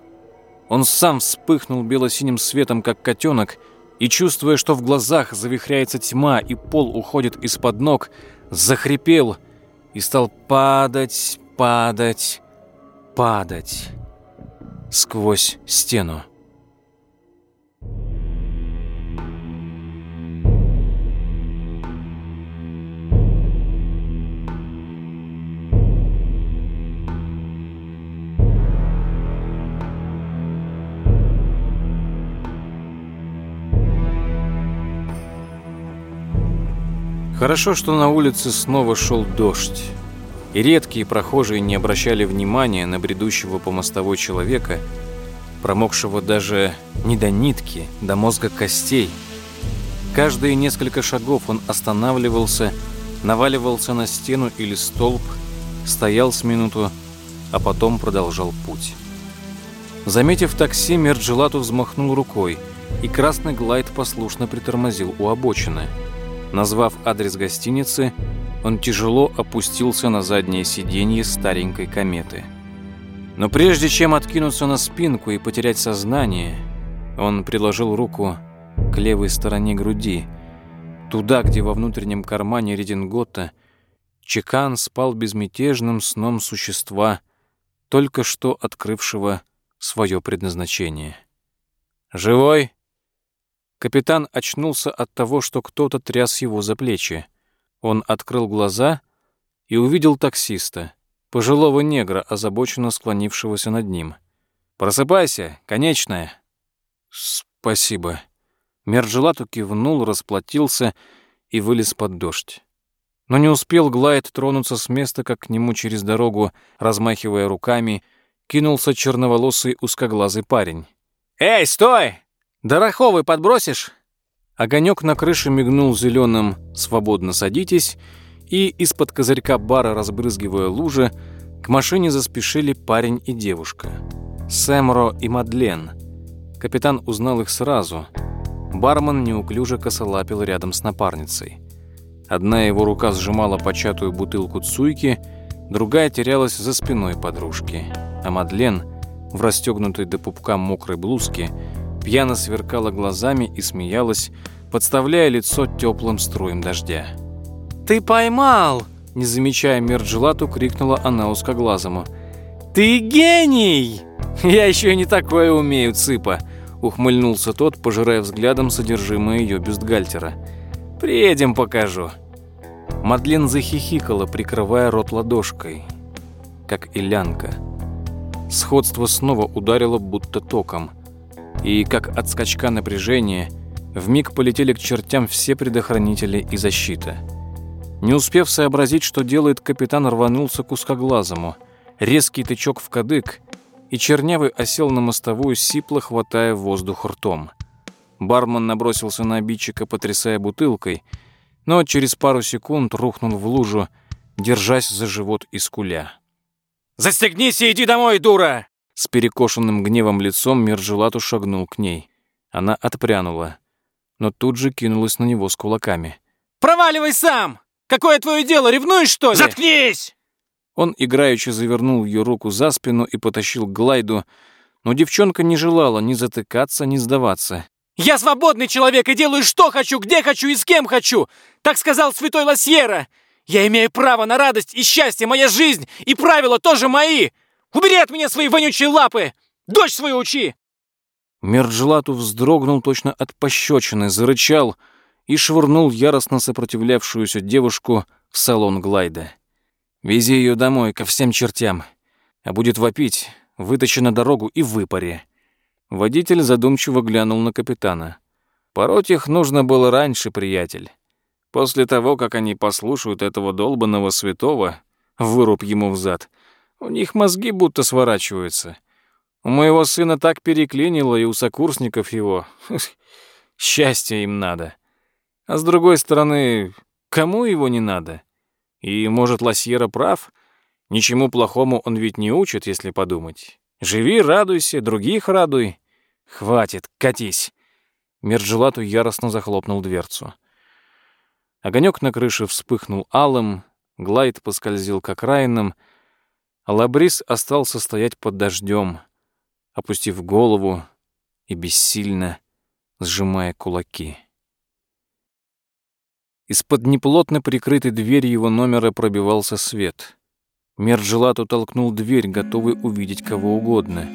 Он сам вспыхнул бело-синим светом, как котенок, и, чувствуя, что в глазах завихряется тьма и пол уходит из-под ног, захрипел и стал падать, падать, падать сквозь стену. Хорошо, что на улице снова шел дождь, и редкие прохожие не обращали внимания на бредущего по мостовой человека, промокшего даже не до нитки, до мозга костей. Каждые несколько шагов он останавливался, наваливался на стену или столб, стоял с минуту, а потом продолжал путь. Заметив такси, Мерджелату взмахнул рукой, и красный глайд послушно притормозил у обочины – Назвав адрес гостиницы, он тяжело опустился на заднее сиденье старенькой кометы. Но прежде чем откинуться на спинку и потерять сознание, он приложил руку к левой стороне груди, туда, где во внутреннем кармане редингота Чекан спал безмятежным сном существа, только что открывшего свое предназначение. «Живой?» Капитан очнулся от того, что кто-то тряс его за плечи. Он открыл глаза и увидел таксиста, пожилого негра, озабоченно склонившегося над ним. «Просыпайся, конечная!» «Спасибо». Мерджелату кивнул, расплатился и вылез под дождь. Но не успел Глайд тронуться с места, как к нему через дорогу, размахивая руками, кинулся черноволосый узкоглазый парень. «Эй, стой! Дороховый подбросишь?» Огонек на крыше мигнул зеленым «Свободно садитесь», и из-под козырька бара, разбрызгивая лужи, к машине заспешили парень и девушка. Сэмро и Мадлен. Капитан узнал их сразу. Бармен неуклюже косолапил рядом с напарницей. Одна его рука сжимала початую бутылку цуйки, другая терялась за спиной подружки. А Мадлен, в расстегнутой до пупка мокрой блузке, пьяно сверкала глазами и смеялась, подставляя лицо теплым струем дождя. «Ты поймал!» Не замечая Мерджелату, крикнула она узкоглазому. «Ты гений!» «Я еще не такое умею, цыпа!» Ухмыльнулся тот, пожирая взглядом содержимое ее бюстгальтера. «Приедем, покажу». Мадлен захихикала, прикрывая рот ладошкой, как и лянка. Сходство снова ударило будто током. И, как от скачка напряжения, вмиг полетели к чертям все предохранители и защита. Не успев сообразить, что делает, капитан рванулся к узкоглазому. Резкий тычок в кадык, и чернявый осел на мостовую, сипло хватая воздух ртом. Бармен набросился на обидчика, потрясая бутылкой, но через пару секунд рухнул в лужу, держась за живот и скуля. «Застегнись и иди домой, дура!» С перекошенным гневом лицом Мирджелату шагнул к ней. Она отпрянула, но тут же кинулась на него с кулаками. «Проваливай сам! Какое твое дело, ревнуешь, что ли?» «Заткнись!» Он играючи завернул ее руку за спину и потащил к Глайду, но девчонка не желала ни затыкаться, ни сдаваться. «Я свободный человек и делаю, что хочу, где хочу и с кем хочу! Так сказал святой Лосьера! Я имею право на радость и счастье, моя жизнь и правила тоже мои! Убери от меня свои вонючие лапы! Дочь свою учи!» Мерджелату вздрогнул точно от пощечины, зарычал и швырнул яростно сопротивлявшуюся девушку в салон Глайда. Вези ее домой, ко всем чертям. А будет вопить, вытащи на дорогу и выпари». Водитель задумчиво глянул на капитана. «Пороть их нужно было раньше, приятель. После того, как они послушают этого долбанного святого, выруб ему взад, у них мозги будто сворачиваются. У моего сына так переклинило, и у сокурсников его. Счастья им надо. А с другой стороны, кому его не надо? И, может, Лосьера прав? Ничему плохому он ведь не учит, если подумать. Живи, радуйся, других радуй. Хватит, катись. Мерджелату яростно захлопнул дверцу. Огонек на крыше вспыхнул алым, Глайд поскользил к окраинам, Лабрис остался стоять под дождем, опустив голову и бессильно сжимая кулаки. Из-под неплотно прикрытой двери его номера пробивался свет. Мерджелат толкнул дверь, готовый увидеть кого угодно.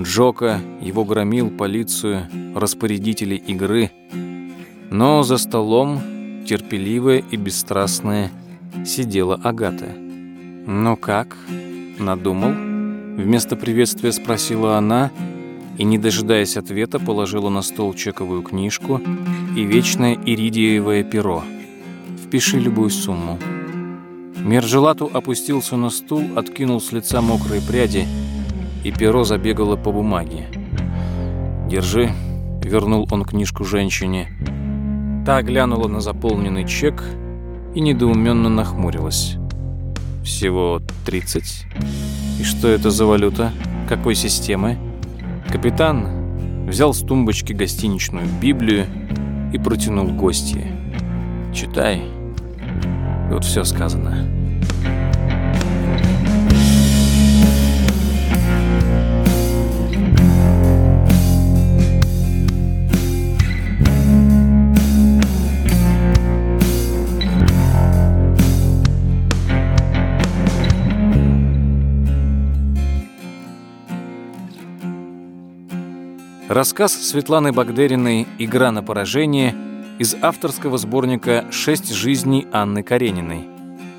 Джока, его громил, полицию, распорядителей игры. Но за столом, терпеливая и бесстрастная, сидела Агата. «Ну как? Надумал?» Вместо приветствия спросила она и, не дожидаясь ответа, положила на стол чековую книжку и вечное иридиевое перо – Впиши любую сумму». Мержелату опустился на стул, откинул с лица мокрые пряди, и перо забегало по бумаге. «Держи», — вернул он книжку женщине. Та глянула на заполненный чек и недоуменно нахмурилась. «Всего 30? И что это за валюта? Какой системы?» Капитан взял с тумбочки гостиничную Библию и протянул гостье. «Читай». Тут все сказано. Рассказ Светланы Багдериной «Игра на поражение» из авторского сборника «Шесть жизней Анны Карениной».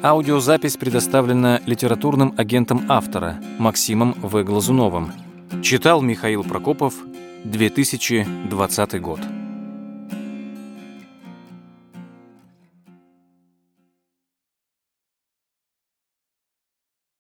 Аудиозапись предоставлена литературным агентом автора Максимом В. Глазуновым. Читал Михаил Прокопов, 2020 год.